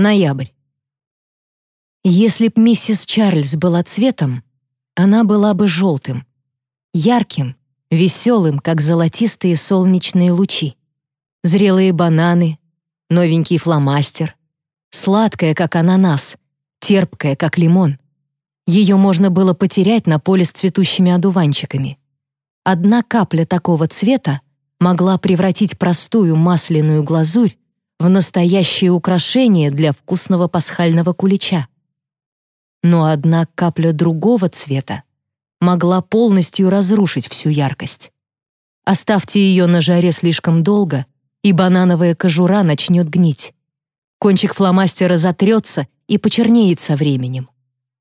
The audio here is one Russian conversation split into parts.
Ноябрь. Если б миссис Чарльз была цветом, она была бы желтым, ярким, веселым, как золотистые солнечные лучи. Зрелые бананы, новенький фломастер, сладкая, как ананас, терпкая, как лимон. Ее можно было потерять на поле с цветущими одуванчиками. Одна капля такого цвета могла превратить простую масляную глазурь в настоящее украшение для вкусного пасхального кулича. Но одна капля другого цвета могла полностью разрушить всю яркость. Оставьте ее на жаре слишком долго, и банановая кожура начнет гнить. Кончик фломастера затрется и почернеет со временем.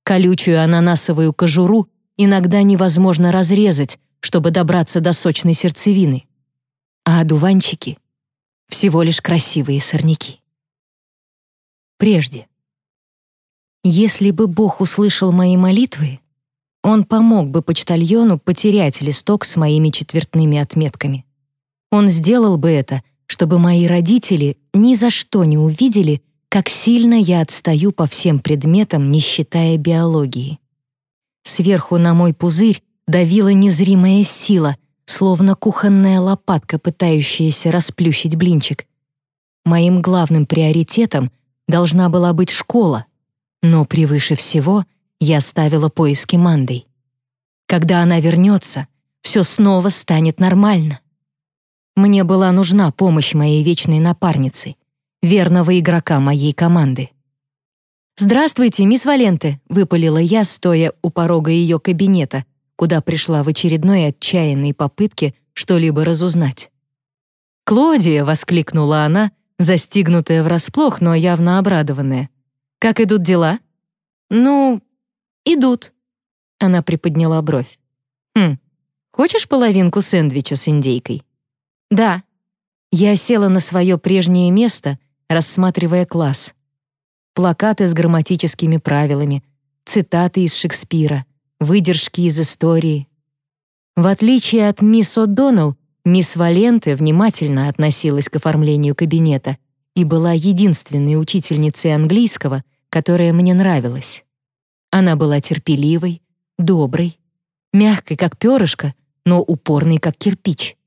Колючую ананасовую кожуру иногда невозможно разрезать, чтобы добраться до сочной сердцевины. А одуванчики всего лишь красивые сорняки. Прежде. Если бы Бог услышал мои молитвы, он помог бы почтальону потерять листок с моими четвертными отметками. Он сделал бы это, чтобы мои родители ни за что не увидели, как сильно я отстаю по всем предметам, не считая биологии. Сверху на мой пузырь давила незримая сила — словно кухонная лопатка, пытающаяся расплющить блинчик. Моим главным приоритетом должна была быть школа, но превыше всего я ставила поиски Мандой. Когда она вернется, все снова станет нормально. Мне была нужна помощь моей вечной напарницы, верного игрока моей команды. «Здравствуйте, мисс Валенте», — выпалила я, стоя у порога ее кабинета — куда пришла в очередной отчаянной попытке что-либо разузнать. «Клодия!» — воскликнула она, застигнутая врасплох, но явно обрадованная. «Как идут дела?» «Ну, идут». Она приподняла бровь. «Хм, хочешь половинку сэндвича с индейкой?» «Да». Я села на свое прежнее место, рассматривая класс. Плакаты с грамматическими правилами, цитаты из Шекспира — выдержки из истории. В отличие от мисс О'Доннелл, мисс Валенте внимательно относилась к оформлению кабинета и была единственной учительницей английского, которая мне нравилась. Она была терпеливой, доброй, мягкой, как перышко, но упорной, как кирпич.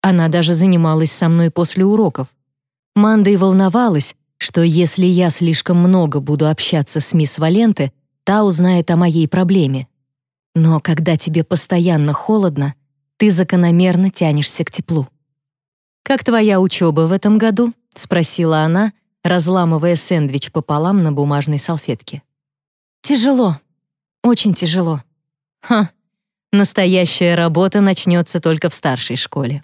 Она даже занималась со мной после уроков. Манда и волновалась, что если я слишком много буду общаться с мисс Валенте, та узнает о моей проблеме. Но когда тебе постоянно холодно, ты закономерно тянешься к теплу. «Как твоя учеба в этом году?» — спросила она, разламывая сэндвич пополам на бумажной салфетке. «Тяжело. Очень тяжело». «Ха, настоящая работа начнется только в старшей школе.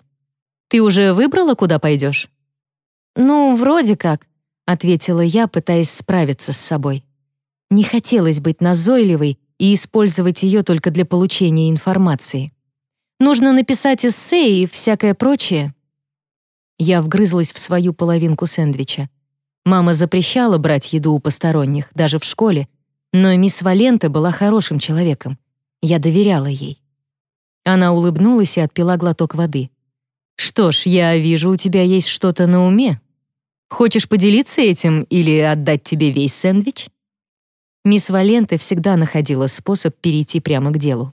Ты уже выбрала, куда пойдешь?» «Ну, вроде как», — ответила я, пытаясь справиться с собой. Не хотелось быть назойливой и использовать ее только для получения информации. Нужно написать эссе и всякое прочее. Я вгрызлась в свою половинку сэндвича. Мама запрещала брать еду у посторонних, даже в школе, но мисс Валента была хорошим человеком. Я доверяла ей. Она улыбнулась и отпила глоток воды. «Что ж, я вижу, у тебя есть что-то на уме. Хочешь поделиться этим или отдать тебе весь сэндвич?» Мисс Валенте всегда находила способ перейти прямо к делу.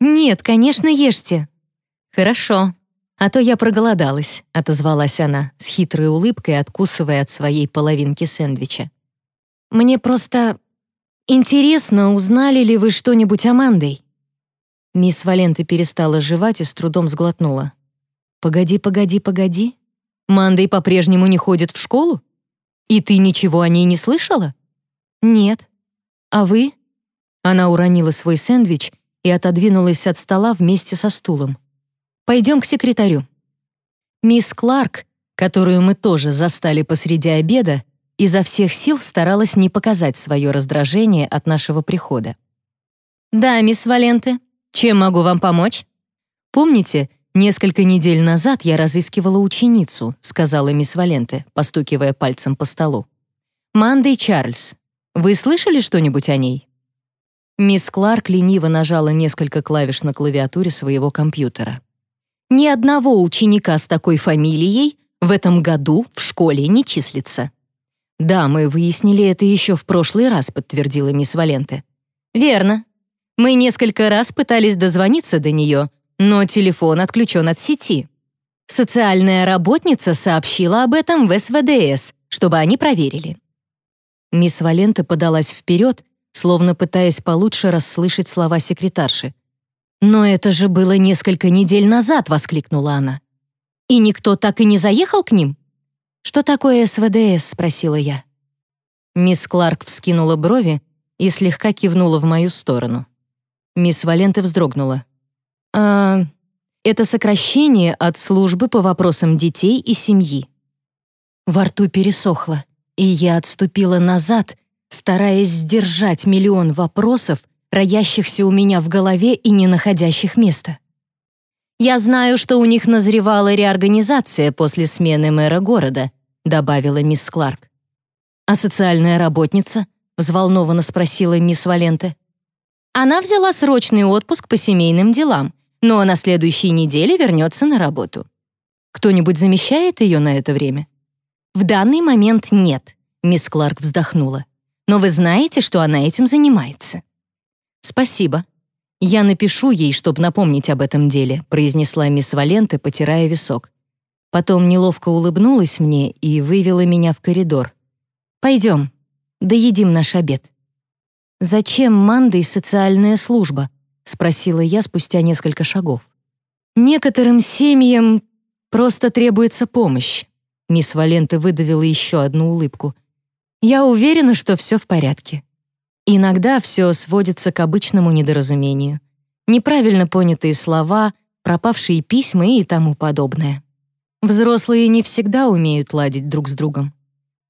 «Нет, конечно, ешьте». «Хорошо, а то я проголодалась», — отозвалась она, с хитрой улыбкой откусывая от своей половинки сэндвича. «Мне просто интересно, узнали ли вы что-нибудь о Мандой?» Мисс Валенте перестала жевать и с трудом сглотнула. «Погоди, погоди, погоди. Мандой по-прежнему не ходит в школу? И ты ничего о ней не слышала?» «Нет», «А вы?» Она уронила свой сэндвич и отодвинулась от стола вместе со стулом. «Пойдем к секретарю». Мисс Кларк, которую мы тоже застали посреди обеда, изо всех сил старалась не показать свое раздражение от нашего прихода. «Да, мисс Валенте, чем могу вам помочь?» «Помните, несколько недель назад я разыскивала ученицу», сказала мисс Валенте, постукивая пальцем по столу. «Мандей Чарльз, вы слышали что-нибудь о ней?» Мисс Кларк лениво нажала несколько клавиш на клавиатуре своего компьютера. «Ни одного ученика с такой фамилией в этом году в школе не числится. «Да, мы выяснили это еще в прошлый раз», — подтвердила мисс Валенте. «Верно. Мы несколько раз пытались дозвониться до нее, но телефон отключен от сети. Социальная работница сообщила об этом в СВДС, чтобы они проверили». Мисс Валенте подалась вперед, словно пытаясь получше расслышать слова секретарши. «Но это же было несколько недель назад!» — воскликнула она. «И никто так и не заехал к ним?» «Что такое СВДС?» — спросила я. Мисс Кларк вскинула брови и слегка кивнула в мою сторону. Мисс Валенте вздрогнула. «А, это сокращение от службы по вопросам детей и семьи». Во рту пересохло, и я отступила назад, стараясь сдержать миллион вопросов, роящихся у меня в голове и не находящих места. «Я знаю, что у них назревала реорганизация после смены мэра города», добавила мисс Кларк. «А социальная работница?» взволнованно спросила мисс Валенте. «Она взяла срочный отпуск по семейным делам, но на следующей неделе вернется на работу». «Кто-нибудь замещает ее на это время?» «В данный момент нет», мисс Кларк вздохнула. «Но вы знаете, что она этим занимается». «Спасибо», «Я напишу ей, чтобы напомнить об этом деле», произнесла мисс Валенте, потирая висок. Потом неловко улыбнулась мне и вывела меня в коридор. «Пойдем, доедим наш обед». «Зачем Мандой социальная служба?» спросила я спустя несколько шагов. «Некоторым семьям просто требуется помощь». Мисс Валенте выдавила еще одну улыбку. «Я уверена, что все в порядке». Иногда все сводится к обычному недоразумению. Неправильно понятые слова, пропавшие письма и тому подобное. Взрослые не всегда умеют ладить друг с другом.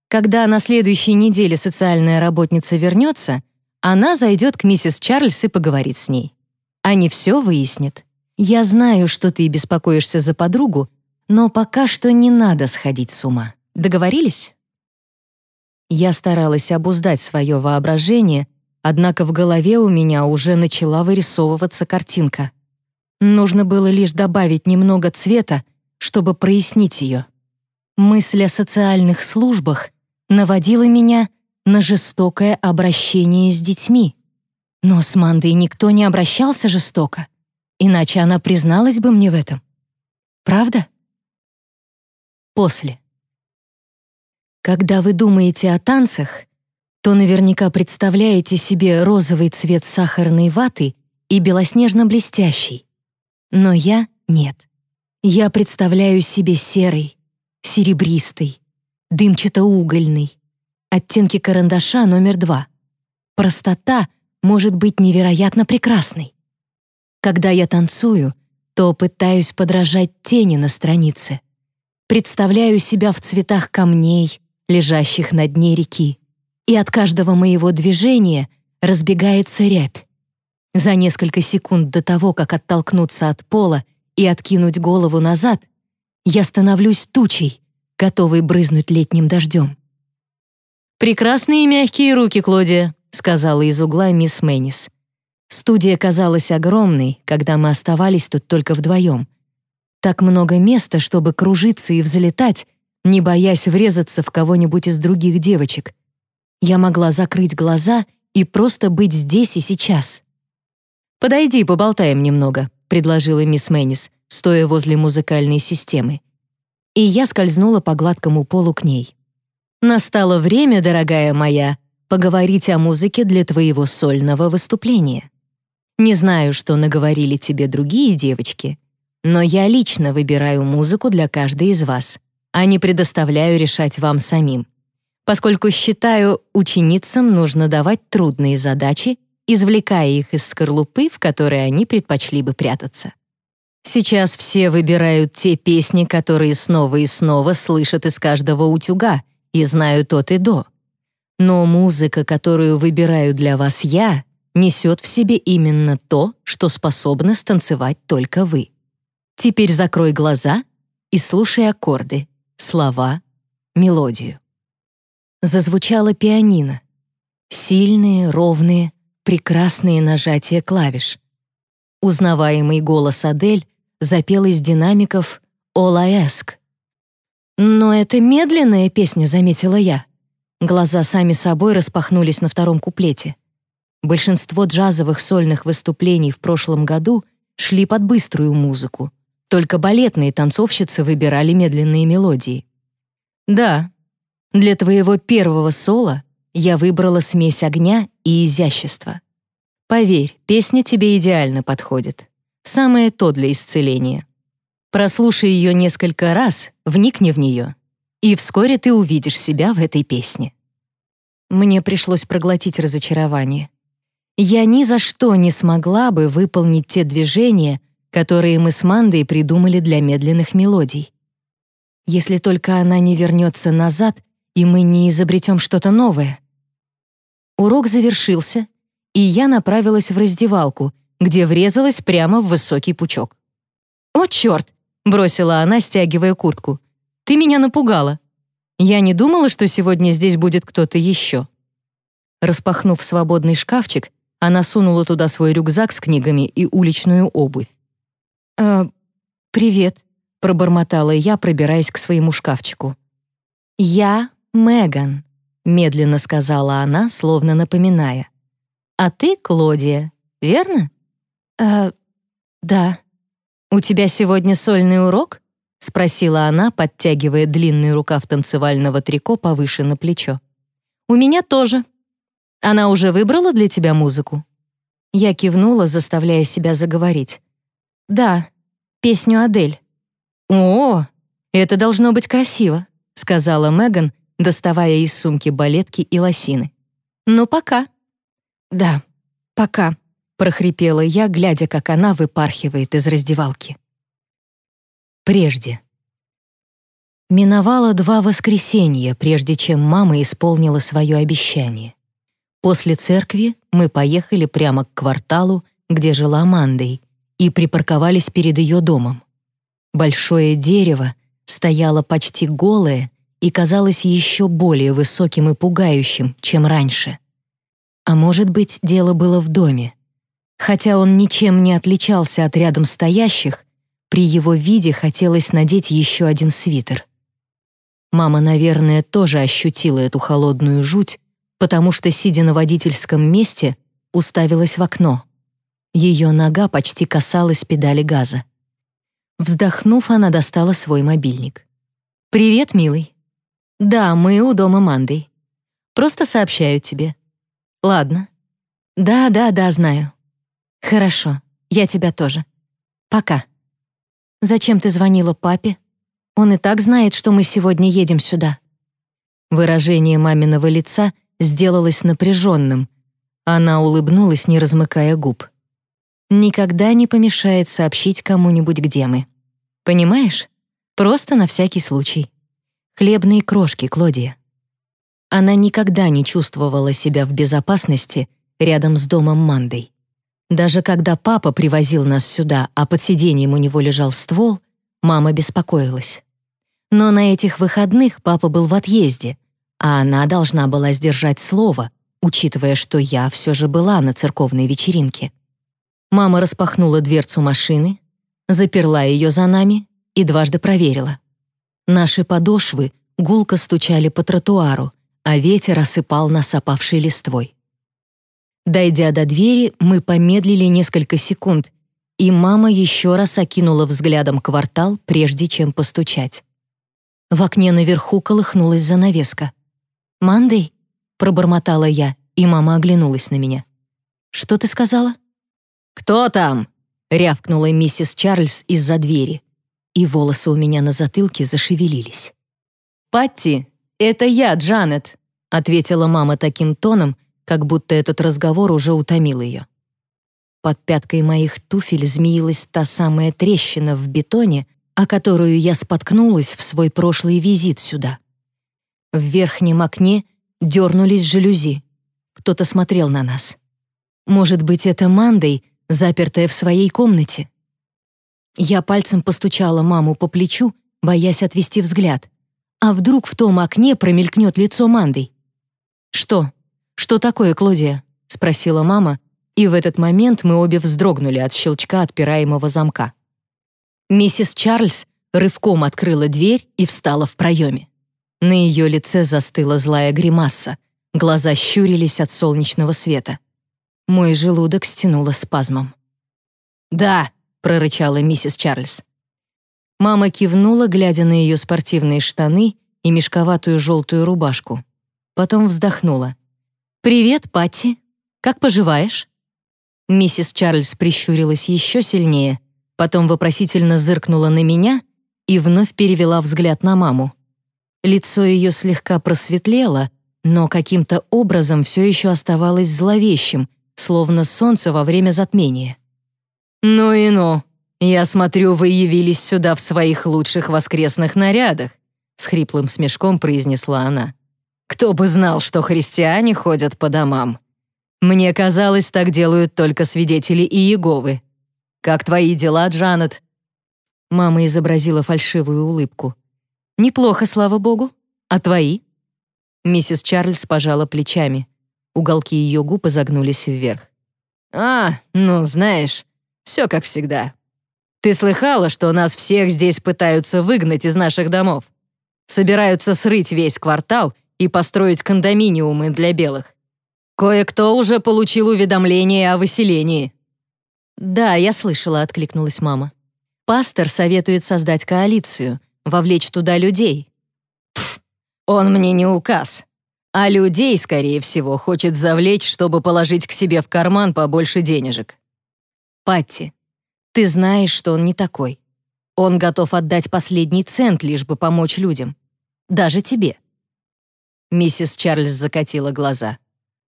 Когда на следующей неделе социальная работница вернется, она зайдет к миссис Чарльз и поговорит с ней. Они все выяснят. Я знаю, что ты беспокоишься за подругу, но пока что не надо сходить с ума. Договорились? Я старалась обуздать свое воображение, однако в голове у меня уже начала вырисовываться картинка. Нужно было лишь добавить немного цвета, чтобы прояснить ее. Мысль о социальных службах наводила меня на жестокое обращение с детьми. Но с Мандой никто не обращался жестоко, иначе она призналась бы мне в этом. Правда? После. Когда вы думаете о танцах, то наверняка представляете себе розовый цвет сахарной ваты и белоснежно-блестящий. Но я — нет. Я представляю себе серый, серебристый, дымчато-угольный, оттенки карандаша номер два. Простота может быть невероятно прекрасной. Когда я танцую, то пытаюсь подражать тени на странице. Представляю себя в цветах камней, лежащих на дне реки, и от каждого моего движения разбегается рябь. За несколько секунд до того, как оттолкнуться от пола и откинуть голову назад, я становлюсь тучей, готовой брызнуть летним дождем. «Прекрасные мягкие руки, Клодия», — сказала из угла мисс Мэннис. Студия казалась огромной, когда мы оставались тут только вдвоем. Так много места, чтобы кружиться и взлетать, не боясь врезаться в кого-нибудь из других девочек. Я могла закрыть глаза и просто быть здесь и сейчас. «Подойди, поболтаем немного», — предложила мисс Мэннис, стоя возле музыкальной системы. И я скользнула по гладкому полу к ней. «Настало время, дорогая моя, поговорить о музыке для твоего сольного выступления. Не знаю, что наговорили тебе другие девочки, но я лично выбираю музыку для каждой из вас а не предоставляю решать вам самим, поскольку считаю, ученицам нужно давать трудные задачи, извлекая их из скорлупы, в которой они предпочли бы прятаться. Сейчас все выбирают те песни, которые снова и снова слышат из каждого утюга и знают от и до. Но музыка, которую выбираю для вас я, несет в себе именно то, что способны станцевать только вы. Теперь закрой глаза и слушай аккорды слова, мелодию. Зазвучало пианино. Сильные, ровные, прекрасные нажатия клавиш. Узнаваемый голос Адель запел из динамиков «All I ask». «Но это медленная песня», — заметила я. Глаза сами собой распахнулись на втором куплете. Большинство джазовых сольных выступлений в прошлом году шли под быструю музыку. Только балетные танцовщицы выбирали медленные мелодии. Да, для твоего первого соло я выбрала смесь огня и изящества. Поверь, песня тебе идеально подходит. Самое то для исцеления. Прослушай ее несколько раз, вникни в нее, и вскоре ты увидишь себя в этой песне. Мне пришлось проглотить разочарование. Я ни за что не смогла бы выполнить те движения, которые мы с Мандой придумали для медленных мелодий. Если только она не вернется назад, и мы не изобретем что-то новое. Урок завершился, и я направилась в раздевалку, где врезалась прямо в высокий пучок. «О, черт!» — бросила она, стягивая куртку. «Ты меня напугала. Я не думала, что сегодня здесь будет кто-то еще». Распахнув свободный шкафчик, она сунула туда свой рюкзак с книгами и уличную обувь. «Э, привет», — пробормотала я, пробираясь к своему шкафчику. «Я Меган», — медленно сказала она, словно напоминая. А ты Клодия, верно? Э, да. У тебя сегодня сольный урок? спросила она, подтягивая длинный рукав танцевального трико повыше на плечо. У меня тоже. Она уже выбрала для тебя музыку? Я кивнула, заставляя себя заговорить. Да, песню Адель. О, это должно быть красиво, сказала Меган, доставая из сумки балетки и лосины. Ну пока. «Да, пока», — прохрипела я, глядя, как она выпархивает из раздевалки. Прежде. Миновало два воскресенья, прежде чем мама исполнила свое обещание. После церкви мы поехали прямо к кварталу, где жила Мандой, и припарковались перед ее домом. Большое дерево стояло почти голое и казалось еще более высоким и пугающим, чем раньше. А может быть, дело было в доме. Хотя он ничем не отличался от рядом стоящих, при его виде хотелось надеть еще один свитер. Мама, наверное, тоже ощутила эту холодную жуть, потому что, сидя на водительском месте, уставилась в окно. Ее нога почти касалась педали газа. Вздохнув, она достала свой мобильник. «Привет, милый. Да, мы у дома Мандой. Просто сообщаю тебе. Ладно. Да, да, да, знаю. Хорошо, я тебя тоже. Пока. Зачем ты звонила папе? Он и так знает, что мы сегодня едем сюда. Выражение маминого лица сделалось напряженным. Она улыбнулась, не размыкая губ. Никогда не помешает сообщить кому-нибудь, где мы. Понимаешь? Просто на всякий случай. Хлебные крошки, Клодия. Она никогда не чувствовала себя в безопасности рядом с домом Мандой. Даже когда папа привозил нас сюда, а под сиденьем у него лежал ствол, мама беспокоилась. Но на этих выходных папа был в отъезде, а она должна была сдержать слово, учитывая, что я все же была на церковной вечеринке. Мама распахнула дверцу машины, заперла ее за нами и дважды проверила. Наши подошвы гулко стучали по тротуару, а ветер осыпал нас опавшей листвой. Дойдя до двери, мы помедлили несколько секунд, и мама еще раз окинула взглядом квартал, прежде чем постучать. В окне наверху колыхнулась занавеска. «Мандей?» — пробормотала я, и мама оглянулась на меня. «Что ты сказала?» «Кто там?» — рявкнула миссис Чарльз из-за двери, и волосы у меня на затылке зашевелились. «Патти, «Это я, Джанет», — ответила мама таким тоном, как будто этот разговор уже утомил ее. Под пяткой моих туфель змеилась та самая трещина в бетоне, о которую я споткнулась в свой прошлый визит сюда. В верхнем окне дернулись жалюзи. Кто-то смотрел на нас. Может быть, это Мандой, запертая в своей комнате? Я пальцем постучала маму по плечу, боясь отвести взгляд. А вдруг в том окне промелькнет лицо Манды? «Что? Что такое, Клодия?» — спросила мама, и в этот момент мы обе вздрогнули от щелчка отпираемого замка. Миссис Чарльз рывком открыла дверь и встала в проеме. На ее лице застыла злая гримаса, глаза щурились от солнечного света. Мой желудок стянуло спазмом. «Да», — прорычала миссис Чарльз. Мама кивнула, глядя на ее спортивные штаны и мешковатую желтую рубашку. Потом вздохнула. «Привет, Патти. Как поживаешь?» Миссис Чарльз прищурилась еще сильнее, потом вопросительно зыркнула на меня и вновь перевела взгляд на маму. Лицо ее слегка просветлело, но каким-то образом все еще оставалось зловещим, словно солнце во время затмения. «Ну и ну! Я смотрю, вы явились сюда в своих лучших воскресных нарядах», с хриплым смешком произнесла она. «Кто бы знал, что христиане ходят по домам. Мне казалось, так делают только свидетели Иеговы. Как твои дела, Джанет?» Мама изобразила фальшивую улыбку. «Неплохо, слава богу. А твои?» Миссис Чарльз пожала плечами. Уголки ее губ изогнулись вверх. «А, ну, знаешь, все как всегда. Ты слыхала, что нас всех здесь пытаются выгнать из наших домов? Собираются срыть весь квартал и построить кондоминиумы для белых. Кое-кто уже получил уведомление о выселении». «Да, я слышала», — откликнулась мама. «Пастор советует создать коалицию, вовлечь туда людей». «Пф, он мне не указ. А людей, скорее всего, хочет завлечь, чтобы положить к себе в карман побольше денежек». «Патти, ты знаешь, что он не такой. Он готов отдать последний цент, лишь бы помочь людям. Даже тебе». Миссис Чарльз закатила глаза.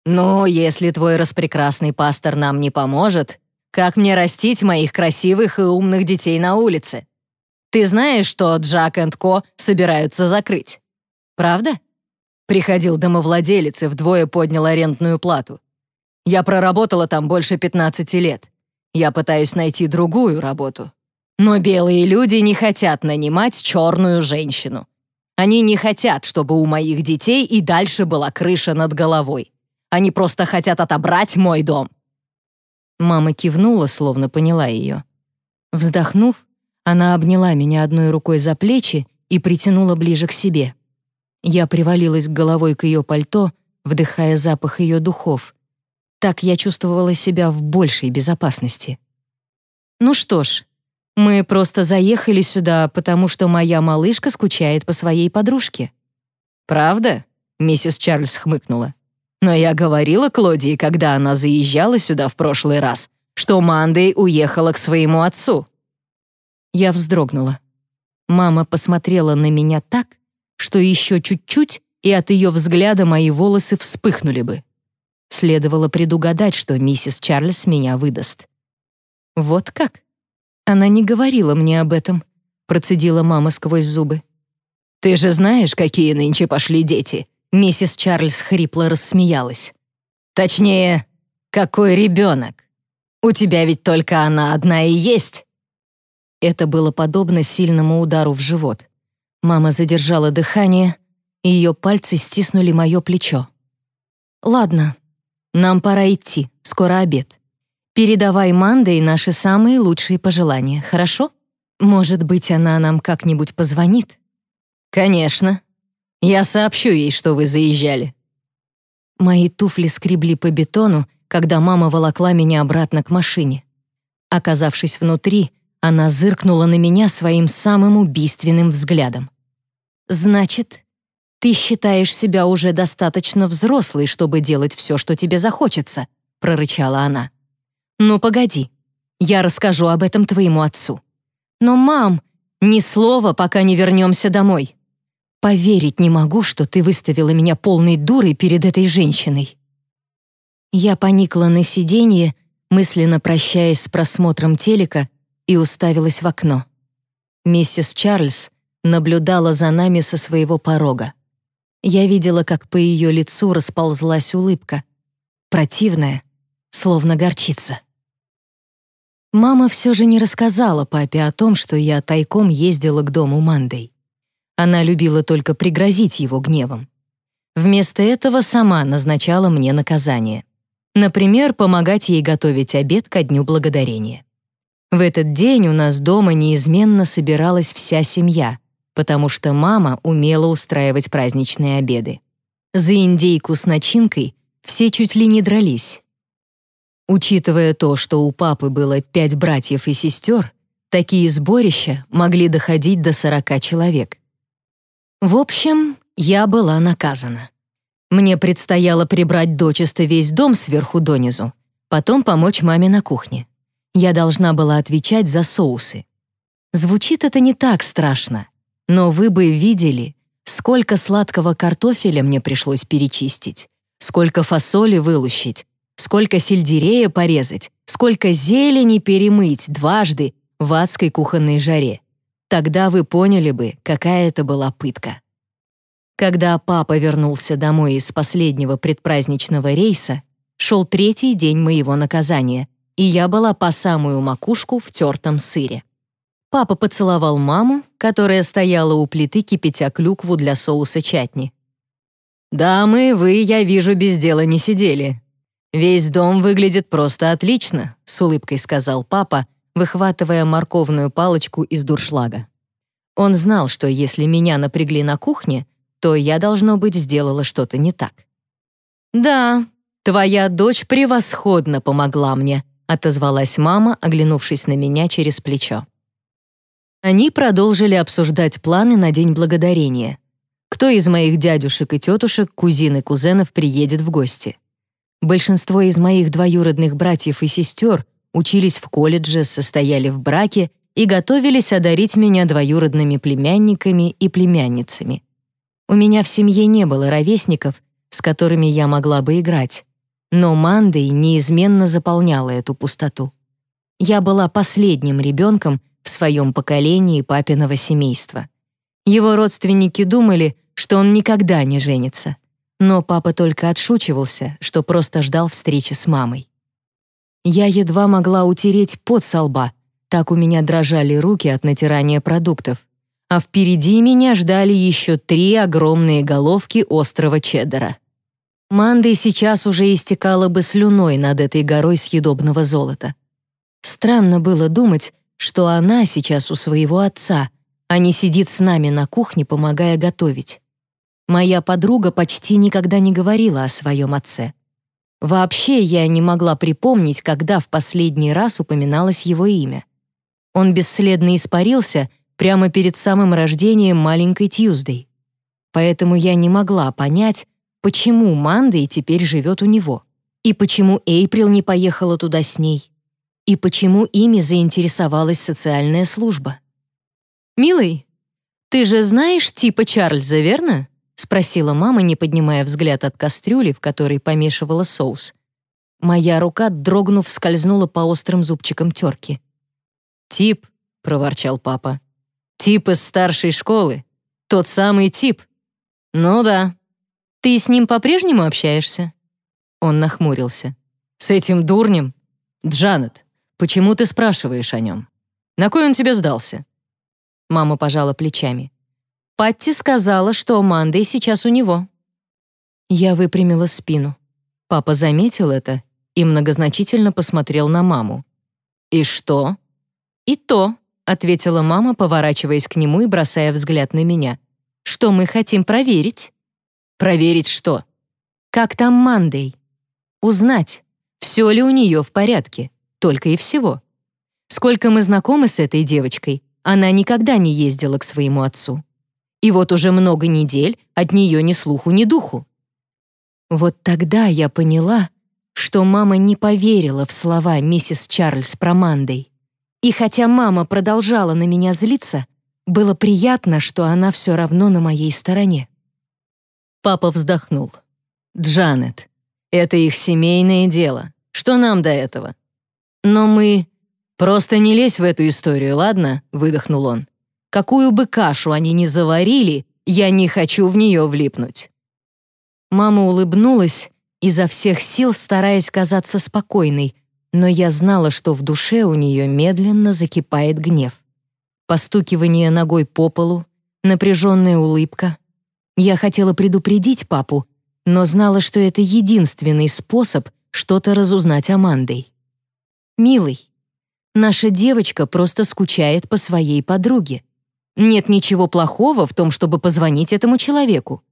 «Ну, если твой распрекрасный пастор нам не поможет, как мне растить моих красивых и умных детей на улице? Ты знаешь, что Джак энд Ко собираются закрыть? Правда? Приходил домовладелец и вдвое поднял арендную плату. Я проработала там больше 15 лет. Я пытаюсь найти другую работу. Но белые люди не хотят нанимать черную женщину. Они не хотят, чтобы у моих детей и дальше была крыша над головой. Они просто хотят отобрать мой дом. Мама кивнула, словно поняла ее. Вздохнув, она обняла меня одной рукой за плечи и притянула ближе к себе. Я привалилась головой к ее пальто, вдыхая запах ее духов. Так я чувствовала себя в большей безопасности. Ну что ж, мы просто заехали сюда, потому что моя малышка скучает по своей подружке. Правда? Миссис Чарльз хмыкнула. Но я говорила Клодии, когда она заезжала сюда в прошлый раз, что Мандей уехала к своему отцу. Я вздрогнула. Мама посмотрела на меня так, что еще чуть-чуть, и от ее взгляда мои волосы вспыхнули бы. Следовало предугадать, что миссис Чарльз меня выдаст. «Вот как?» Она не говорила мне об этом, процедила мама сквозь зубы. «Ты же знаешь, какие нынче пошли дети?» Миссис Чарльз хрипло рассмеялась. «Точнее, какой ребенок? У тебя ведь только она одна и есть». Это было подобно сильному удару в живот. Мама задержала дыхание, и ее пальцы стиснули мое плечо. «Ладно, нам пора идти, скоро обед. Передавай Мандой наши самые лучшие пожелания, хорошо? Может быть, она нам как-нибудь позвонит?» «Конечно», я сообщу ей, что вы заезжали». Мои туфли скребли по бетону, когда мама волокла меня обратно к машине. Оказавшись внутри, она зыркнула на меня своим самым убийственным взглядом. «Значит, ты считаешь себя уже достаточно взрослой, чтобы делать все, что тебе захочется», — прорычала она. «Ну, погоди, я расскажу об этом твоему отцу». «Но, мам, ни слова, пока не вернемся домой». Поверить не могу, что ты выставила меня полной дурой перед этой женщиной. Я поникла на сиденье, мысленно прощаясь с просмотром телека, и уставилась в окно. Миссис Чарльз наблюдала за нами со своего порога. Я видела, как по ее лицу расползлась улыбка. Противная, словно горчица. Мама все же не рассказала папе о том, что я тайком ездила к дому Мандей. Она любила только пригрозить его гневом. Вместо этого сама назначала мне наказание. Например, помогать ей готовить обед ко Дню Благодарения. В этот день у нас дома неизменно собиралась вся семья. Потому что мама умела устраивать праздничные обеды. За индейку с начинкой все чуть ли не дрались. Учитывая то, что у папы было пять братьев и сестер, такие сборища могли доходить до сорока человек. В общем, я была наказана. Мне предстояло прибрать дочисто весь дом сверху донизу, потом помочь маме на кухне. Я должна была отвечать за соусы. Звучит это не так страшно, но вы бы видели, сколько сладкого картофеля мне пришлось перечистить, сколько фасоли вылущить, сколько сельдерея порезать, сколько зелени перемыть дважды в адской кухонной жаре. Тогда вы поняли бы, какая это была пытка. Когда папа вернулся домой из последнего предпраздничного рейса, шел третий день моего наказания, и я была по самую макушку в тертом сыре. Папа поцеловал маму, которая стояла у плиты, кипятя клюкву для соуса чатни. «Дамы, вы, я вижу, без дела не сидели. Весь дом выглядит просто отлично», — с улыбкой сказал папа, выхватывая морковную палочку из дуршлага. Он знал, что если меня напрягли на кухне, то я, должно быть, сделала что-то не так. «Да, твоя дочь превосходно помогла мне», отозвалась мама, оглянувшись на меня через плечо. Они продолжили обсуждать планы на День Благодарения. Кто из моих дядюшек и тетушек, кузин и кузенов приедет в гости? Большинство из моих двоюродных братьев и сестер учились в колледже, состояли в браке и готовились одарить меня двоюродными племянниками и племянницами. У меня в семье не было ровесников, с которыми я могла бы играть, но Мандой неизменно заполняла эту пустоту. Я была последним ребенком в своем поколении папиного семейства. Его родственники думали, что он никогда не женится, но папа только отшучивался, что просто ждал встречи с мамой. Я едва могла утереть пот со лба, так у меня дрожали руки от натирания продуктов, а впереди меня ждали еще три огромные головки острого чеддера. Мандой сейчас уже истекала бы слюной над этой горой съедобного золота. Странно было думать, что она сейчас у своего отца, а не сидит с нами на кухне, помогая готовить. Моя подруга почти никогда не говорила о своем отце. Вообще я не могла припомнить, когда в последний раз упоминалось его имя. Он бесследно испарился — прямо перед самым рождением маленькой Тьюздей. Поэтому я не могла понять, почему Мандей теперь живет у него, и почему Эйприл не поехала туда с ней, и почему ими заинтересовалась социальная служба. «Милый, ты же знаешь типа Чарльза, верно?» — спросила мама, не поднимая взгляд от кастрюли, в которой помешивала соус. Моя рука, дрогнув, скользнула по острым зубчикам терки. «Тип», — проворчал папа. Тип из старшей школы. Тот самый тип. Ну да. Ты с ним по-прежнему общаешься? Он нахмурился. С этим дурнем? Джанет, почему ты спрашиваешь о нем? На кой он тебе сдался? Мама пожала плечами. Патти сказала, что Мандей сейчас у него. Я выпрямила спину. Папа заметил это и многозначительно посмотрел на маму. «И что?» «И то», — ответила мама, поворачиваясь к нему и бросая взгляд на меня. «Что мы хотим проверить?» «Проверить что?» «Как там Мандей?» «Узнать, все ли у нее в порядке, только и всего. Сколько мы знакомы с этой девочкой, она никогда не ездила к своему отцу. И вот уже много недель от нее ни слуху, ни духу». Вот тогда я поняла, что мама не поверила в слова миссис Чарльз про Мандей. И хотя мама продолжала на меня злиться, было приятно, что она все равно на моей стороне. Папа вздохнул. «Джанет, это их семейное дело. Что нам до этого?» «Но мы...» «Просто не лезь в эту историю, ладно?» — выдохнул он. «Какую бы кашу они ни заварили, я не хочу в нее влипнуть». Мама улыбнулась, изо всех сил стараясь казаться спокойной, но я знала, что в душе у нее медленно закипает гнев. Постукивание ногой по полу, напряженная улыбка. Я хотела предупредить папу, но знала, что это единственный способ что-то разузнать о Мандой. «Милый, наша девочка просто скучает по своей подруге. Нет ничего плохого в том, чтобы позвонить этому человеку.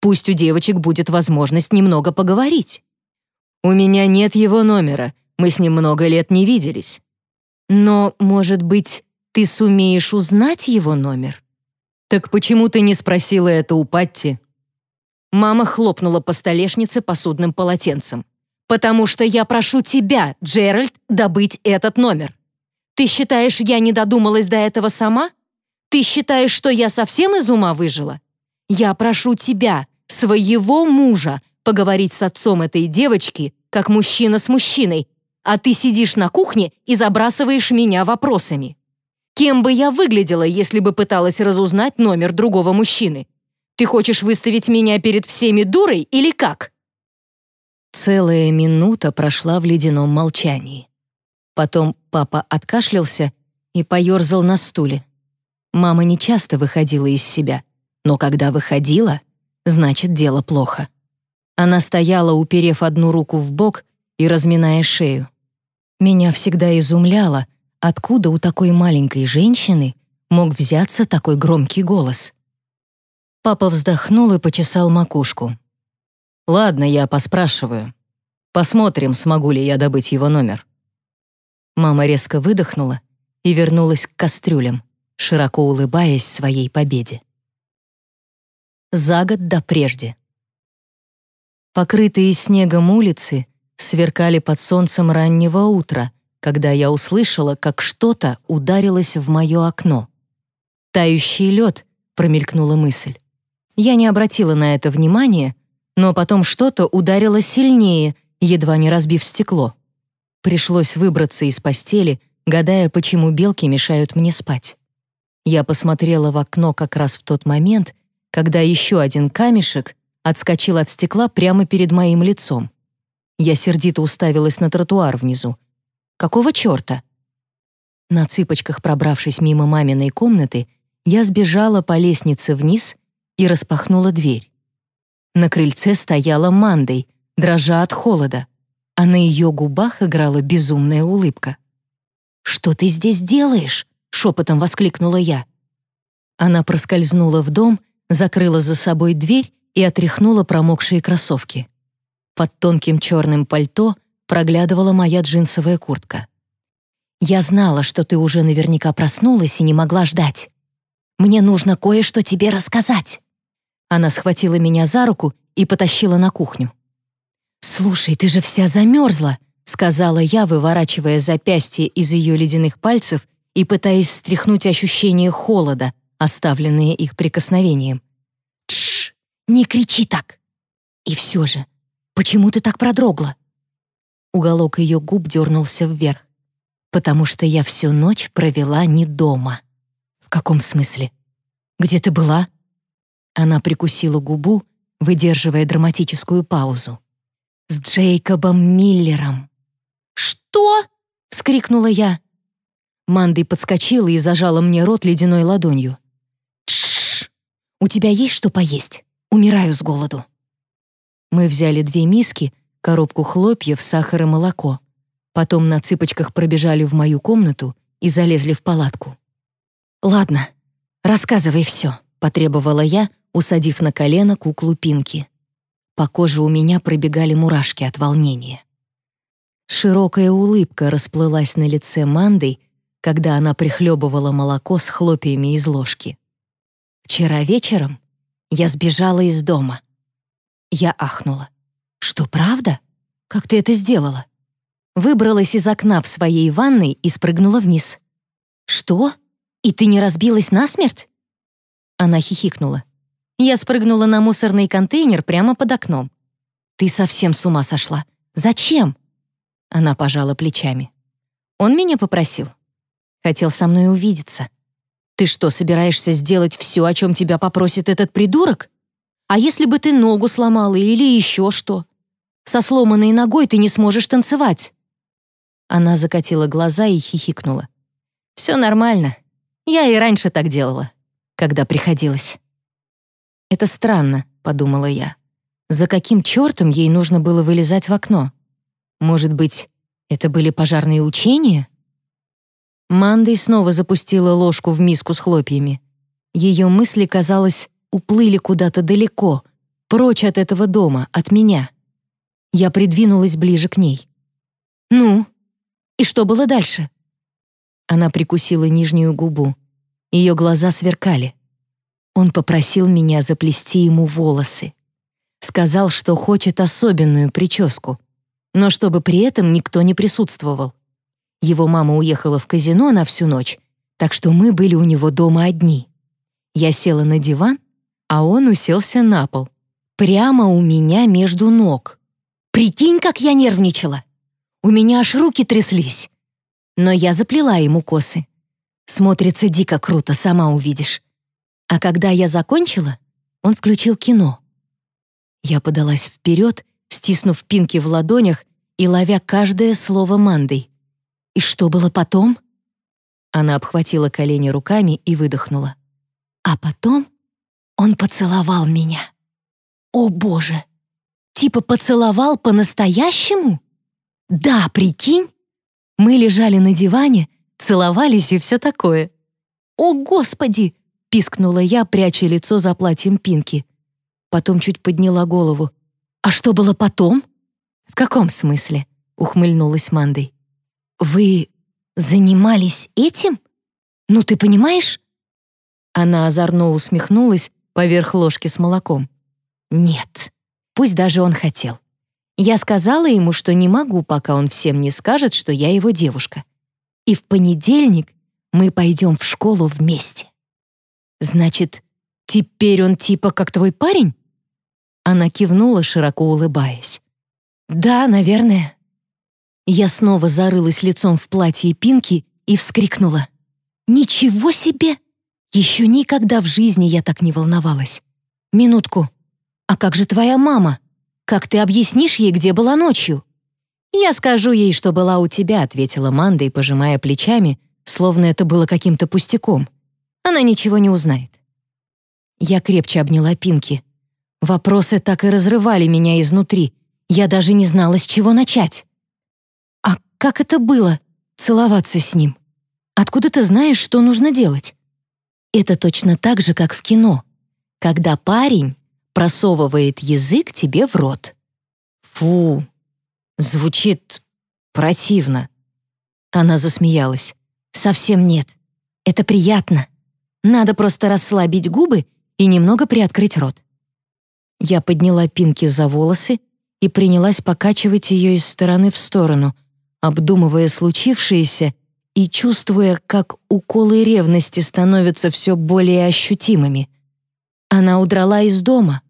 Пусть у девочек будет возможность немного поговорить. У меня нет его номера, мы с ним много лет не виделись. Но, может быть, ты сумеешь узнать его номер? Так почему ты не спросила это у Патти? Мама хлопнула по столешнице посудным полотенцем. «Потому что я прошу тебя, Джеральд, добыть этот номер. Ты считаешь, я не додумалась до этого сама? Ты считаешь, что я совсем из ума выжила? Я прошу тебя, своего мужа, поговорить с отцом этой девочки, как мужчина с мужчиной, а ты сидишь на кухне и забрасываешь меня вопросами. Кем бы я выглядела, если бы пыталась разузнать номер другого мужчины? Ты хочешь выставить меня перед всеми дурой или как?» Целая минута прошла в ледяном молчании. Потом папа откашлялся и поерзал на стуле. Мама не часто выходила из себя, но когда выходила, значит, дело плохо. Она стояла, уперев одну руку в бок и разминая шею. Меня всегда изумляло, откуда у такой маленькой женщины мог взяться такой громкий голос. Папа вздохнул и почесал макушку. «Ладно, я поспрашиваю. Посмотрим, смогу ли я добыть его номер». Мама резко выдохнула и вернулась к кастрюлям, широко улыбаясь своей победе. За год до прежде. Покрытые снегом улицы сверкали под солнцем раннего утра, когда я услышала, как что-то ударилось в мое окно. «Тающий лед», — промелькнула мысль. Я не обратила на это внимания, но потом что-то ударило сильнее, едва не разбив стекло. Пришлось выбраться из постели, гадая, почему белки мешают мне спать. Я посмотрела в окно как раз в тот момент, когда еще один камешек отскочил от стекла прямо перед моим лицом. Я сердито уставилась на тротуар внизу. Какого чёрта? На цыпочках пробравшись мимо маминой комнаты, я сбежала по лестнице вниз и распахнула дверь. На крыльце стояла Мандой, дрожа от холода, а на ее губах играла безумная улыбка. «Что ты здесь делаешь?» — шепотом воскликнула я. Она проскользнула в дом, закрыла за собой дверь и отряхнула промокшие кроссовки. Под тонким черным пальто проглядывала моя джинсовая куртка. «Я знала, что ты уже наверняка проснулась и не могла ждать. Мне нужно кое-что тебе рассказать». Она схватила меня за руку и потащила на кухню. «Слушай, ты же вся замерзла», — сказала я, выворачивая запястье из ее ледяных пальцев и пытаясь стряхнуть ощущение холода, оставленные их прикосновением. «Тш, не кричи так!» «И все же, почему ты так продрогла?» Уголок ее губ дернулся вверх. «Потому что я всю ночь провела не дома». «В каком смысле? Где ты была?» Она прикусила губу, выдерживая драматическую паузу. «С Джейкобом Миллером». «Что?» — вскрикнула я. Мандой подскочила и зажала мне рот ледяной ладонью. «Тш! У тебя есть что поесть? Умираю с голоду». Мы взяли две миски, коробку хлопьев, сахар и молоко. Потом на цыпочках пробежали в мою комнату и залезли в палатку. «Ладно, рассказывай все», — потребовала я, усадив на колено куклу Пинки. По коже у меня пробегали мурашки от волнения. Широкая улыбка расплылась на лице Манды, когда она прихлебывала молоко с хлопьями из ложки. «Вчера вечером я сбежала из дома». Я ахнула. «Что, правда? Как ты это сделала?» Выбралась из окна в своей ванной и спрыгнула вниз. «Что? И ты не разбилась насмерть?» Она хихикнула. Я спрыгнула на мусорный контейнер прямо под окном. «Ты совсем с ума сошла. Зачем?» Она пожала плечами. «Он меня попросил. Хотел со мной увидеться. Ты что, собираешься сделать все, о чем тебя попросит этот придурок? А если бы ты ногу сломала или еще что? Со сломанной ногой ты не сможешь танцевать». Она закатила глаза и хихикнула. «Все нормально. Я и раньше так делала, когда приходилось». «Это странно», — подумала я. «За каким чертом ей нужно было вылезать в окно? Может быть, это были пожарные учения?» Мандой снова запустила ложку в миску с хлопьями. Ее мысли, казалось, уплыли куда-то далеко, прочь от этого дома, от меня. Я придвинулась ближе к ней. «Ну, и что было дальше?» Она прикусила нижнюю губу. Ее глаза сверкали. Он попросил меня заплести ему волосы. Сказал, что хочет особенную прическу, но чтобы при этом никто не присутствовал. Его мама уехала в казино на всю ночь, так что мы были у него дома одни. Я села на диван, а он уселся на пол. Прямо у меня между ног. Прикинь, как я нервничала. У меня аж руки тряслись. Но я заплела ему косы. Смотрится дико круто, сама увидишь. А когда я закончила, он включил кино. Я подалась вперед, стиснув пинки в ладонях и ловя каждое слово Мандой. И что было потом? Она обхватила колени руками и выдохнула. А потом он поцеловал меня. О, боже! Типа поцеловал по-настоящему? Да, прикинь? Мы лежали на диване, целовались и все такое. О, господи! Пискнула я, пряча лицо за платьем Пинки. Потом чуть подняла голову. А что было потом? В каком смысле? ухмыльнулась Мандой. Вы занимались этим? Ну ты понимаешь? Она озорно усмехнулась поверх ложки с молоком. Нет, пусть даже он хотел. Я сказала ему, что не могу, пока он всем не скажет, что я его девушка. И в понедельник мы пойдем в школу вместе. Значит, теперь он типа как твой парень? Она кивнула, широко улыбаясь. Да, наверное. Я снова зарылась лицом в платье Пинки и вскрикнула. Ничего себе! Еще никогда в жизни я так не волновалась. Минутку. А как же твоя мама? Как ты объяснишь ей, где была ночью? Я скажу ей, что была у тебя, ответила Манда и пожимая плечами, словно это было каким-то пустяком. Она ничего не узнает. Я крепче обняла Пинки. Вопросы так и разрывали меня изнутри. Я даже не знала, с чего начать. А как это было целоваться с ним? Откуда ты знаешь, что нужно делать? Это точно так же, как в кино, когда парень просовывает язык тебе в рот. Фу, звучит противно. Она засмеялась. Совсем нет. Это приятно. Надо просто расслабить губы и немного приоткрыть рот. Я подняла Пинки за волосы и принялась покачивать ее из стороны в сторону, обдумывая случившееся и чувствуя, как уколы ревности становятся все более ощутимыми. Она удрала из дома.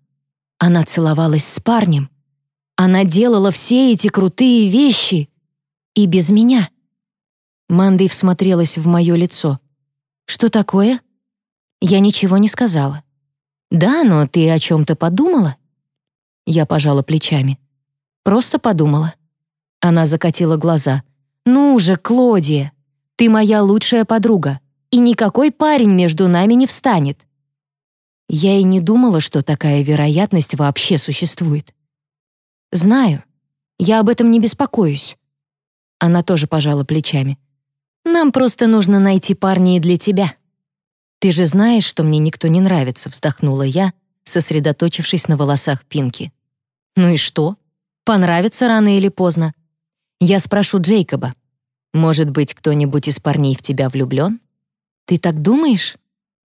Она целовалась с парнем. Она делала все эти крутые вещи. И без меня. Мандой всмотрелась в мое лицо. «Что такое?» Я ничего не сказала. «Да, но ты о чем-то подумала?» Я пожала плечами. «Просто подумала». Она закатила глаза. «Ну же, Клодия, ты моя лучшая подруга, и никакой парень между нами не встанет». Я и не думала, что такая вероятность вообще существует. «Знаю. Я об этом не беспокоюсь». Она тоже пожала плечами. «Нам просто нужно найти парня и для тебя». «Ты же знаешь, что мне никто не нравится», — вздохнула я, сосредоточившись на волосах Пинки. «Ну и что? Понравится рано или поздно. Я спрошу Джейкоба. Может быть, кто-нибудь из парней в тебя влюблен? Ты так думаешь?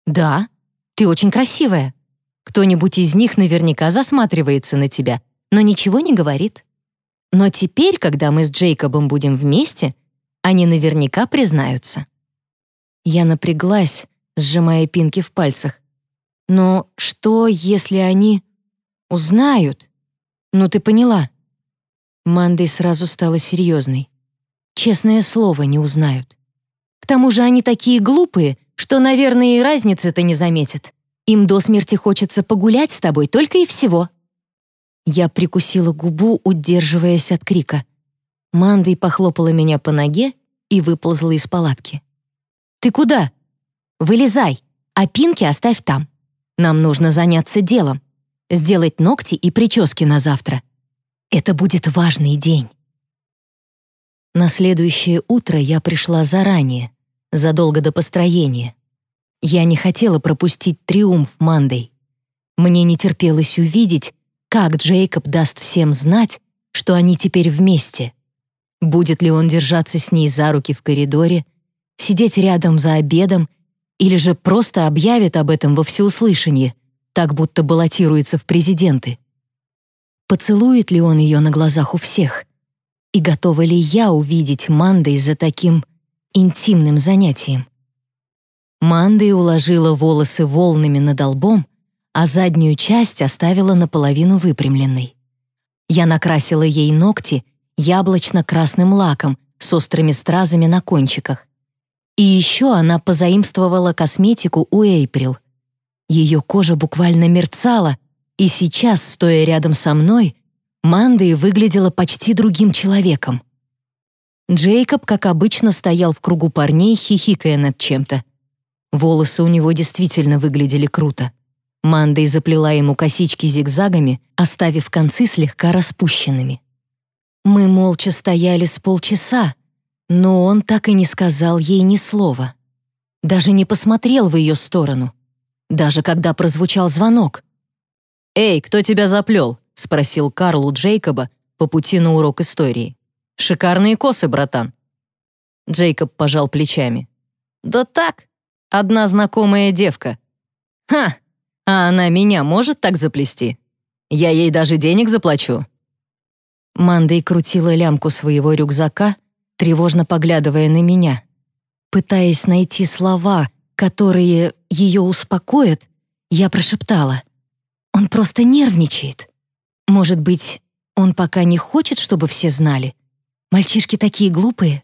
Да. Ты очень красивая. Кто-нибудь из них наверняка засматривается на тебя, но ничего не говорит. Но теперь, когда мы с Джейкобом будем вместе, они наверняка признаются. Я напряглась, сжимая пинки в пальцах. Но что, если они узнают? Ну, ты поняла. Мандой сразу стала серьезной. Честное слово, не узнают. К тому же они такие глупые, что, наверное, и разницы-то не заметят. Им до смерти хочется погулять с тобой только и всего». Я прикусила губу, удерживаясь от крика. Мандой похлопала меня по ноге и выползла из палатки. «Ты куда?» «Вылезай, а пинки оставь там. Нам нужно заняться делом. Сделать ногти и прически на завтра. Это будет важный день». На следующее утро я пришла заранее, задолго до построения. Я не хотела пропустить триумф Мандей. Мне не терпелось увидеть, как Джейкоб даст всем знать, что они теперь вместе. Будет ли он держаться с ней за руки в коридоре, сидеть рядом за обедом или же просто объявит об этом во всеуслышание, так будто баллотируется в президенты. Поцелует ли он ее на глазах у всех? И готова ли я увидеть Мандой за таким интимным занятием? Мандой уложила волосы волнами над лбом, а заднюю часть оставила наполовину выпрямленной. Я накрасила ей ногти яблочно-красным лаком с острыми стразами на кончиках. И еще она позаимствовала косметику у Эйприл. Ее кожа буквально мерцала, и сейчас, стоя рядом со мной, Мандой выглядела почти другим человеком. Джейкоб, как обычно, стоял в кругу парней, хихикая над чем-то. Волосы у него действительно выглядели круто. Мандой заплела ему косички зигзагами, оставив концы слегка распущенными. Мы молча стояли с полчаса, но он так и не сказал ей ни слова. Даже не посмотрел в ее сторону. Даже когда прозвучал звонок. «Эй, кто тебя заплел?» — спросил Карл у Джейкоба по пути на урок истории. «Шикарные косы, братан». Джейкоб пожал плечами. «Да так, одна знакомая девка». «Ха, а она меня может так заплести? Я ей даже денег заплачу». Мандой крутила лямку своего рюкзака, тревожно поглядывая на меня. Пытаясь найти слова, которые ее успокоят, я прошептала. «Он просто нервничает. Может быть, он пока не хочет, чтобы все знали? Мальчишки такие глупые».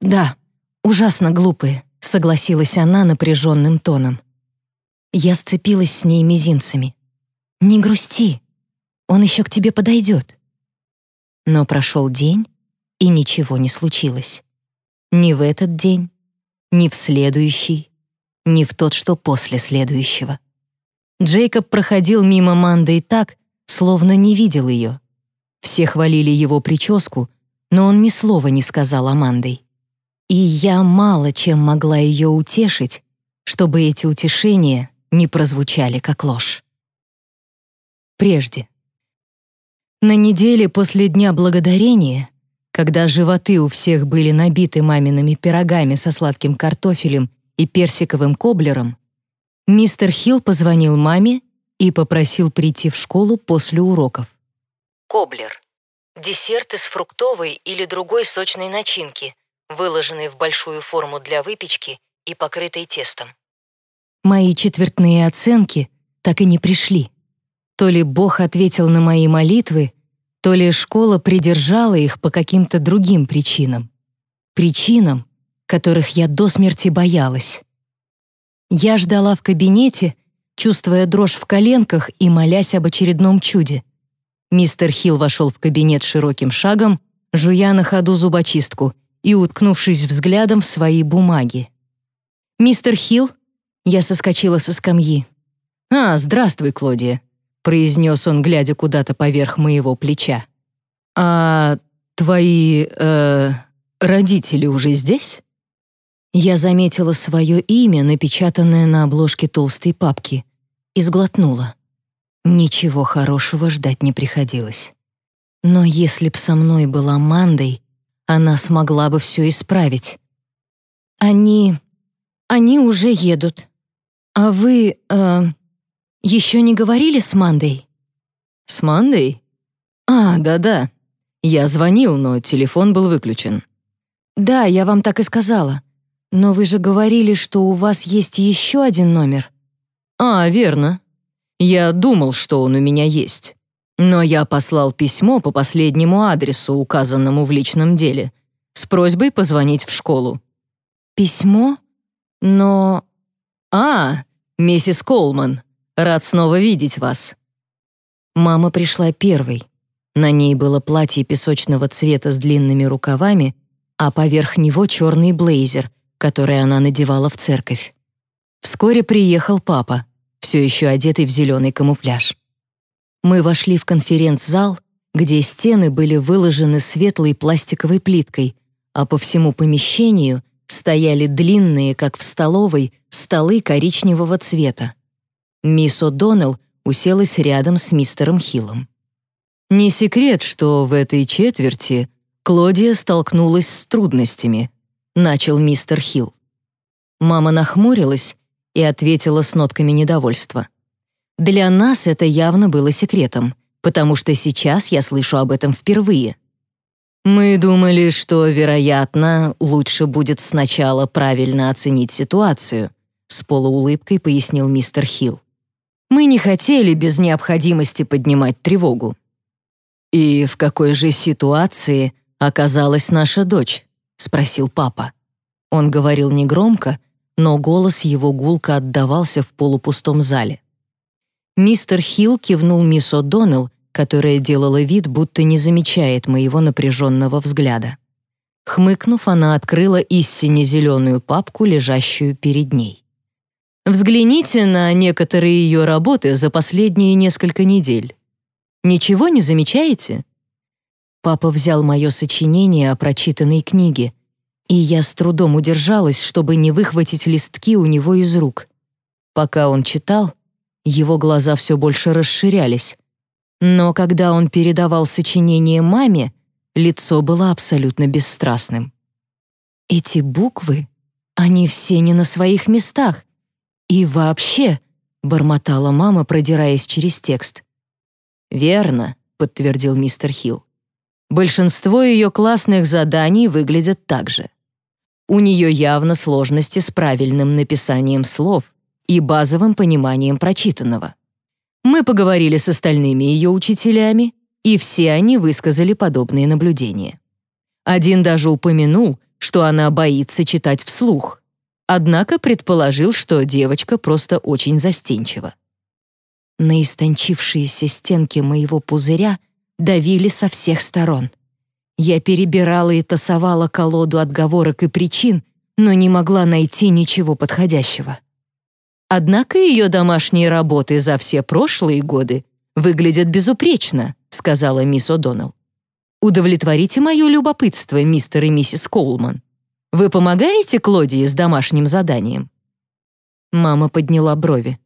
«Да, ужасно глупые», — согласилась она напряженным тоном. Я сцепилась с ней мизинцами. «Не грусти, он еще к тебе подойдет». Но прошел день, и ничего не случилось. Ни в этот день, ни в следующий, ни в тот, что после следующего. Джейкоб проходил мимо Манды и так, словно не видел ее. Все хвалили его прическу, но он ни слова не сказал Мандой. И я мало чем могла ее утешить, чтобы эти утешения не прозвучали как ложь. Прежде. На неделе после Дня Благодарения, когда животы у всех были набиты мамиными пирогами со сладким картофелем и персиковым коблером, мистер Хилл позвонил маме и попросил прийти в школу после уроков. Коблер — десерт из фруктовой или другой сочной начинки, выложенный в большую форму для выпечки и покрытой тестом. Мои четвертные оценки так и не пришли. То ли Бог ответил на мои молитвы, то ли школа придержала их по каким-то другим причинам. Причинам, которых я до смерти боялась. Я ждала в кабинете, чувствуя дрожь в коленках и молясь об очередном чуде. Мистер Хилл вошел в кабинет широким шагом, жуя на ходу зубочистку и уткнувшись взглядом в свои бумаги. «Мистер Хилл, я соскочила со скамьи. «А, здравствуй, Клодия», — произнес он, глядя куда-то поверх моего плеча. «А твои... Э, родители уже здесь?» Я заметила свое имя, напечатанное на обложке толстой папки, и сглотнула. Ничего хорошего ждать не приходилось. Но если б со мной была Мандой, она смогла бы все исправить. «Они... они уже едут», «А вы, э, еще не говорили с Мандой?» «С Мандой? А, да-да. Я звонил, но телефон был выключен». «Да, я вам так и сказала. Но вы же говорили, что у вас есть еще один номер». «А, верно. Я думал, что он у меня есть. Но я послал письмо по последнему адресу, указанному в личном деле, с просьбой позвонить в школу». «Письмо? Но «А, миссис Колман, рад снова видеть вас». Мама пришла первой. На ней было платье песочного цвета с длинными рукавами, а поверх него черный блейзер, который она надевала в церковь. Вскоре приехал папа, все еще одетый в зеленый камуфляж. Мы вошли в конференц-зал, где стены были выложены светлой пластиковой плиткой, а по всему помещению стояли длинные, как в столовой, столы коричневого цвета. Мисс О'Доннелл уселась рядом с мистером Хиллом. Не секрет, что в этой четверти Клодия столкнулась с трудностями, начал мистер Хилл. Мама нахмурилась и ответила с нотками недовольства. Для нас это явно было секретом, потому что сейчас я слышу об этом впервые. Мы думали, что, вероятно, лучше будет сначала правильно оценить ситуацию, с полуулыбкой пояснил мистер Хилл. Мы не хотели без необходимости поднимать тревогу. И в какой же ситуации оказалась наша дочь? спросил папа. Он говорил негромко, но голос его гулко отдавался в полупустом зале. Мистер Хилл кивнул мисс О'Доннелл, которая делала вид, будто не замечает моего напряженного взгляда. Хмыкнув, она открыла истинно зеленую папку, лежащую перед ней. «Взгляните на некоторые ее работы за последние несколько недель. Ничего не замечаете?» Папа взял мое сочинение о прочитанной книге, и я с трудом удержалась, чтобы не выхватить листки у него из рук. Пока он читал, его глаза все больше расширялись. Но когда он передавал сочинение маме, лицо было абсолютно бесстрастным. «Эти буквы, они все не на своих местах. И вообще», — бормотала мама, продираясь через текст. «Верно», — подтвердил мистер Хилл. Большинство ее классных заданий выглядят так же. У нее явно сложности с правильным написанием слов и базовым пониманием прочитанного. Мы поговорили с остальными ее учителями, и все они высказали подобные наблюдения. Один даже упомянул, что она боится читать вслух, однако предположил, что девочка просто очень застенчива. На истончившиеся стенки моего пузыря — давили со всех сторон. Я перебирала и тасовала колоду отговорок и причин, но не могла найти ничего подходящего. Однако ее домашние работы за все прошлые годы выглядят безупречно, сказала мисс О'Доннелл. Удовлетворите мое любопытство, мистер и миссис Коулман. Вы помогаете Клодии с домашним заданием? Мама подняла брови.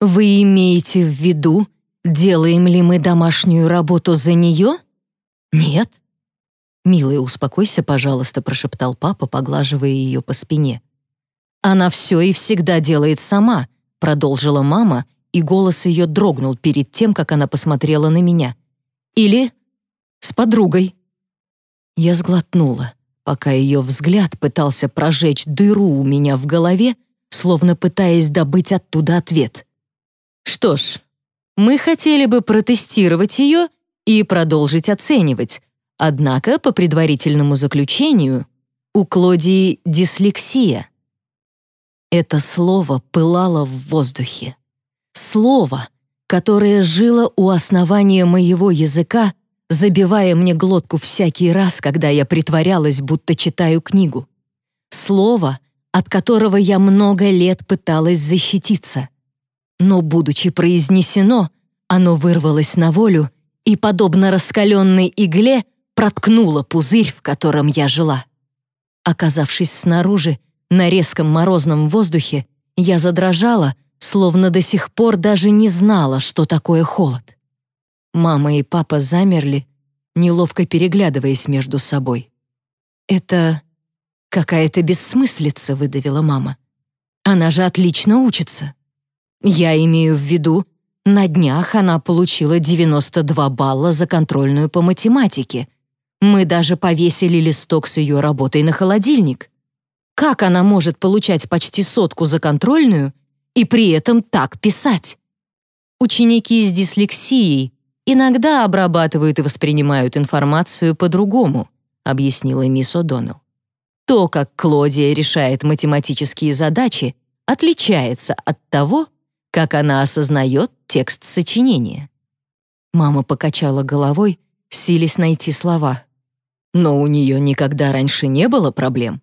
Вы имеете в виду, Делаем ли мы домашнюю работу за нее? Нет. «Милая, успокойся, пожалуйста», — прошептал папа, поглаживая ее по спине. «Она все и всегда делает сама», — продолжила мама, и голос ее дрогнул перед тем, как она посмотрела на меня. «Или с подругой». Я сглотнула, пока ее взгляд пытался прожечь дыру у меня в голове, словно пытаясь добыть оттуда ответ. «Что ж, мы хотели бы протестировать ее и продолжить оценивать, однако, по предварительному заключению, у Клодии дислексия. Это слово пылало в воздухе. Слово, которое жило у основания моего языка, забивая мне глотку всякий раз, когда я притворялась, будто читаю книгу. Слово, от которого я много лет пыталась защититься — но, будучи произнесено, оно вырвалось на волю и, подобно раскаленной игле, проткнуло пузырь, в котором я жила. Оказавшись снаружи, на резком морозном воздухе, я задрожала, словно до сих пор даже не знала, что такое холод. Мама и папа замерли, неловко переглядываясь между собой. «Это какая-то бессмыслица», — выдавила мама. «Она же отлично учится». Я имею в виду, на днях она получила 92 балла за контрольную по математике. Мы даже повесили листок с ее работой на холодильник. Как она может получать почти сотку за контрольную и при этом так писать? Ученики с дислексией иногда обрабатывают и воспринимают информацию по-другому, объяснила мисс О'Доннелл. То, как Клодия решает математические задачи, отличается от того, как она осознает текст сочинения. Мама покачала головой, сились найти слова. Но у нее никогда раньше не было проблем.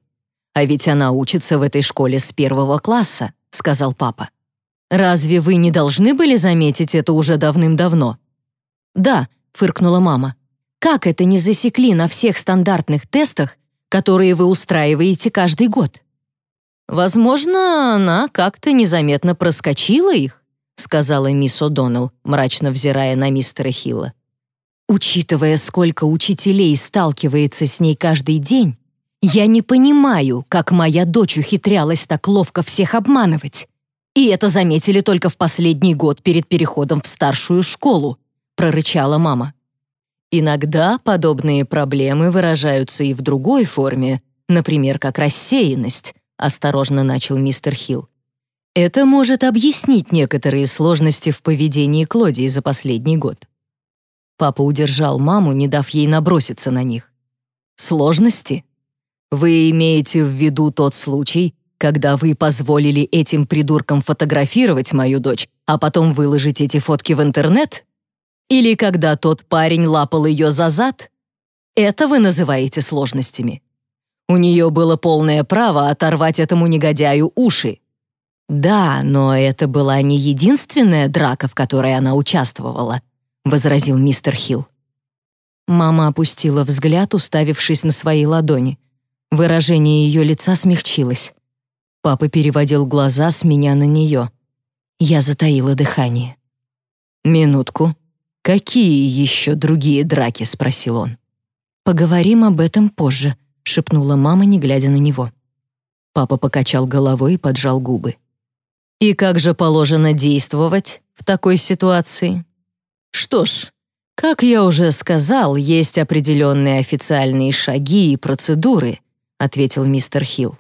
А ведь она учится в этой школе с первого класса, сказал папа. Разве вы не должны были заметить это уже давным-давно? Да, фыркнула мама. Как это не засекли на всех стандартных тестах, которые вы устраиваете каждый год. Возможно, она как-то незаметно проскочила их, сказала мисс О'Доннелл, мрачно взирая на мистера Хилла. Учитывая, сколько учителей сталкивается с ней каждый день, я не понимаю, как моя дочь ухитрялась так ловко всех обманывать. И это заметили только в последний год перед переходом в старшую школу, прорычала мама. Иногда подобные проблемы выражаются и в другой форме, например, как рассеянность, осторожно начал мистер Хилл. Это может объяснить некоторые сложности в поведении Клодии за последний год. Папа удержал маму, не дав ей наброситься на них. Сложности? Вы имеете в виду тот случай, когда вы позволили этим придуркам фотографировать мою дочь, а потом выложить эти фотки в интернет? Или когда тот парень лапал ее за зад? Это вы называете сложностями. У нее было полное право оторвать этому негодяю уши. Да, но это была не единственная драка, в которой она участвовала, возразил мистер Хилл. Мама опустила взгляд, уставившись на свои ладони. Выражение ее лица смягчилось. Папа переводил глаза с меня на нее. Я затаила дыхание. «Минутку. Какие еще другие драки?» — спросил он. «Поговорим об этом позже», — шепнула мама, не глядя на него. Папа покачал головой и поджал губы. «И как же положено действовать в такой ситуации?» «Что ж, как я уже сказал, есть определенные официальные шаги и процедуры», ответил мистер Хилл.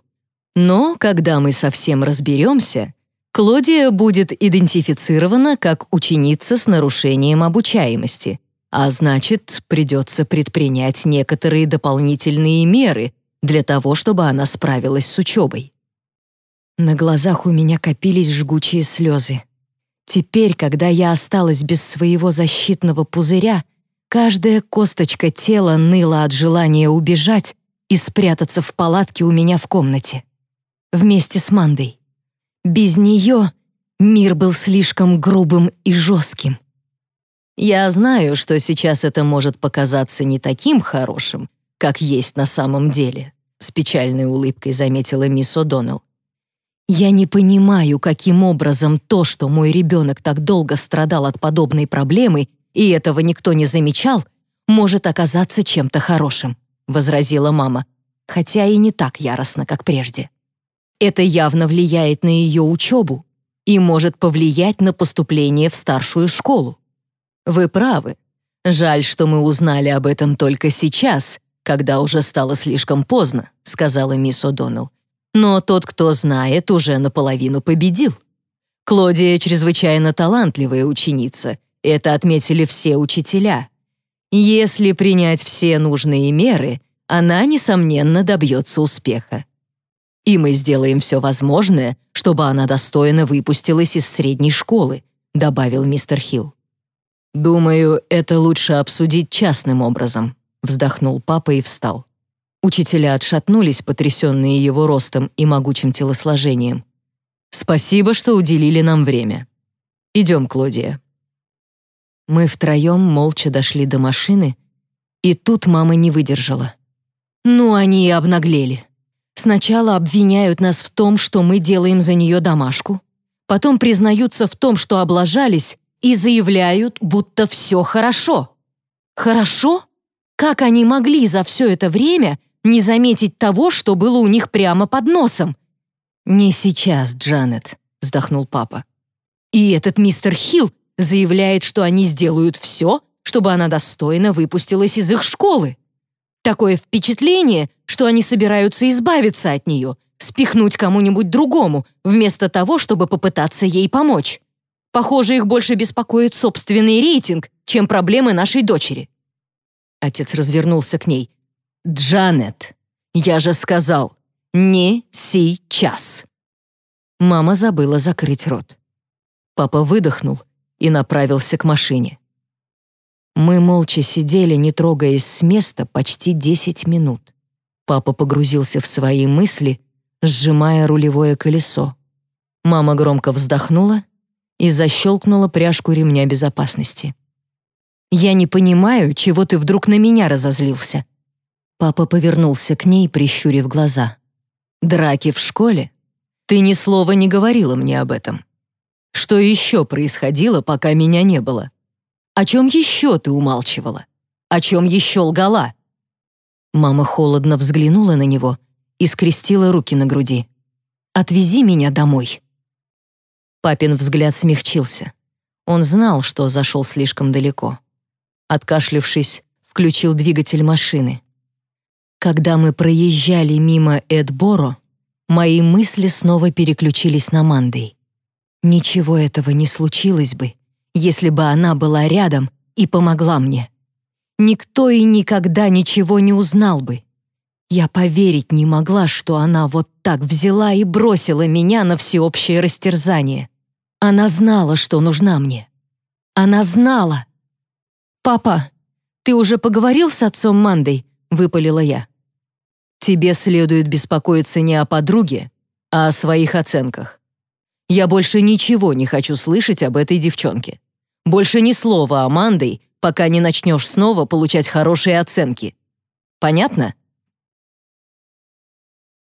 Но когда мы совсем разберемся, Клодия будет идентифицирована как ученица с нарушением обучаемости, а значит, придется предпринять некоторые дополнительные меры для того, чтобы она справилась с учебой. На глазах у меня копились жгучие слезы. Теперь, когда я осталась без своего защитного пузыря, каждая косточка тела ныла от желания убежать и спрятаться в палатке у меня в комнате вместе с Мандой. Без нее мир был слишком грубым и жестким. Я знаю, что сейчас это может показаться не таким хорошим, как есть на самом деле, с печальной улыбкой заметила мисс О'Доннелл. Я не понимаю, каким образом то, что мой ребенок так долго страдал от подобной проблемы, и этого никто не замечал, может оказаться чем-то хорошим, возразила мама, хотя и не так яростно, как прежде. Это явно влияет на ее учебу и может повлиять на поступление в старшую школу. Вы правы. Жаль, что мы узнали об этом только сейчас, когда уже стало слишком поздно, сказала мисс О'Доннелл. Но тот, кто знает, уже наполовину победил. Клодия чрезвычайно талантливая ученица, это отметили все учителя. Если принять все нужные меры, она, несомненно, добьется успеха. И мы сделаем все возможное, чтобы она достойно выпустилась из средней школы», добавил мистер Хилл. «Думаю, это лучше обсудить частным образом», вздохнул папа и встал. Учителя отшатнулись, потрясенные его ростом и могучим телосложением. «Спасибо, что уделили нам время. Идем, Клодия». Мы втроем молча дошли до машины, и тут мама не выдержала. «Ну, они и обнаглели. Сначала обвиняют нас в том, что мы делаем за нее домашку, потом признаются в том, что облажались, и заявляют, будто все хорошо. Хорошо? Как они могли за все это время не заметить того, что было у них прямо под носом? «Не сейчас, Джанет», — вздохнул папа. «И этот мистер Хилл заявляет, что они сделают все, чтобы она достойно выпустилась из их школы. Такое впечатление, что они собираются избавиться от нее, спихнуть кому-нибудь другому, вместо того, чтобы попытаться ей помочь. Похоже, их больше беспокоит собственный рейтинг, чем проблемы нашей дочери. Отец развернулся к ней. «Джанет, я же сказал, не сейчас». Мама забыла закрыть рот. Папа выдохнул и направился к машине. Мы молча сидели, не трогаясь с места, почти 10 минут. Папа погрузился в свои мысли, сжимая рулевое колесо. Мама громко вздохнула и защелкнула пряжку ремня безопасности. «Я не понимаю, чего ты вдруг на меня разозлился». Папа повернулся к ней, прищурив глаза. «Драки в школе? Ты ни слова не говорила мне об этом. Что еще происходило, пока меня не было? О чем еще ты умалчивала? О чем еще лгала?» Мама холодно взглянула на него и скрестила руки на груди. «Отвези меня домой». Папин взгляд смягчился. Он знал, что зашел слишком далеко. Откашлившись, включил двигатель машины. Когда мы проезжали мимо Эдборо, мои мысли снова переключились на Мандей. Ничего этого не случилось бы, если бы она была рядом и помогла мне. Никто и никогда ничего не узнал бы. Я поверить не могла, что она вот так взяла и бросила меня на всеобщее растерзание. Она знала, что нужна мне. Она знала. «Папа, ты уже поговорил с отцом Мандой?» — выпалила я. «Тебе следует беспокоиться не о подруге, а о своих оценках. Я больше ничего не хочу слышать об этой девчонке. Больше ни слова о Мандой, пока не начнешь снова получать хорошие оценки. Понятно?»